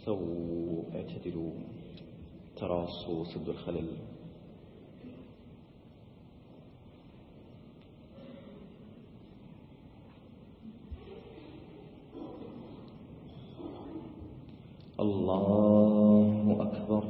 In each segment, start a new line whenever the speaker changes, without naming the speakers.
استووا اعتدلوا تراصوا سد الخلل. الله أكبر.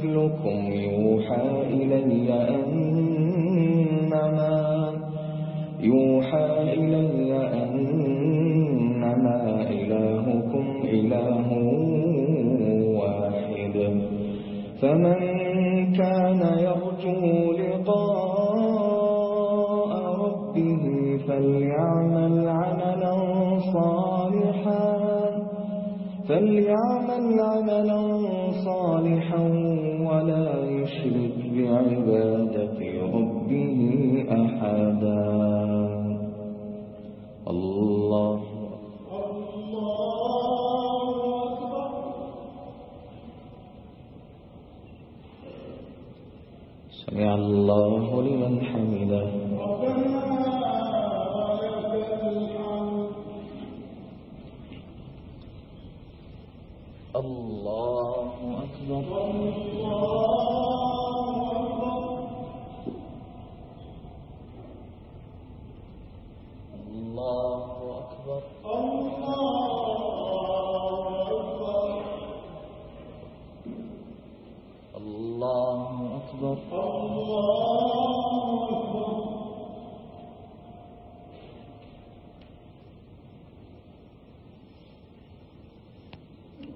مثلكم يوحى إلي أنما يوحى إلي أنما إلهكم إله واحد. فمن كان يرجو لقاء ربه فليعمل عملا صالحا فليعمل عملا صالحا سمع الله لمن حمده. الله أكبر. الله أكبر. الله أكبر.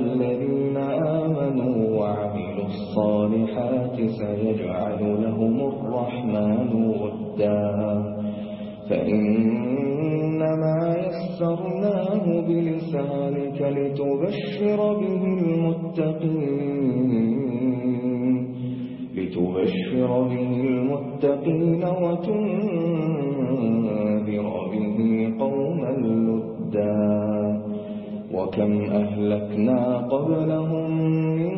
الذين آمنوا وعملوا الصالحات سيجعل لهم الرحمن ودا. فإنما يسرناه بلسانك لتبشر به المتقين. لتبشر به المتقين وتنذر به وكم أهلكنا قبلهم من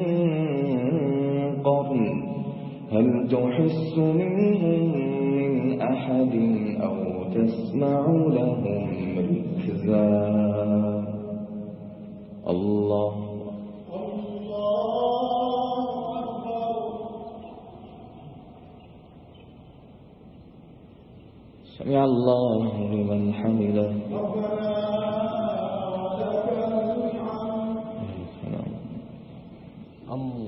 قرن هل تحس منهم من أحد أو تسمع لهم ركزا الله سمع الله لمن حمده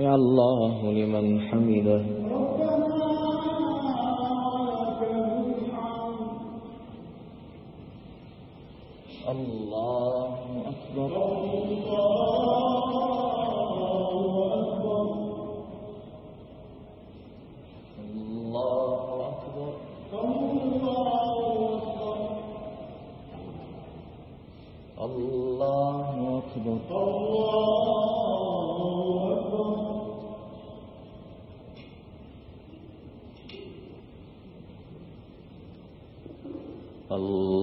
سمع الله لمن حمده اللہ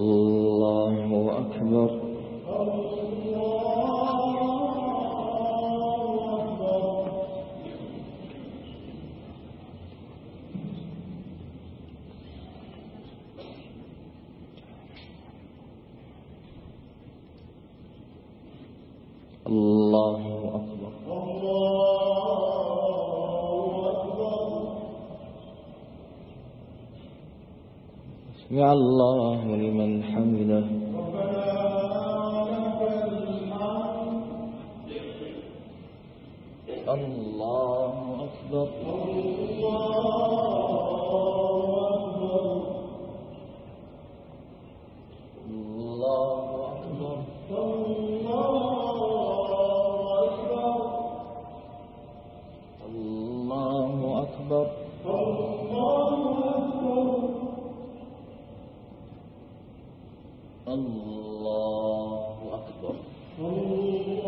سمع الله لمن حمده. الله أكبر. الله أكبر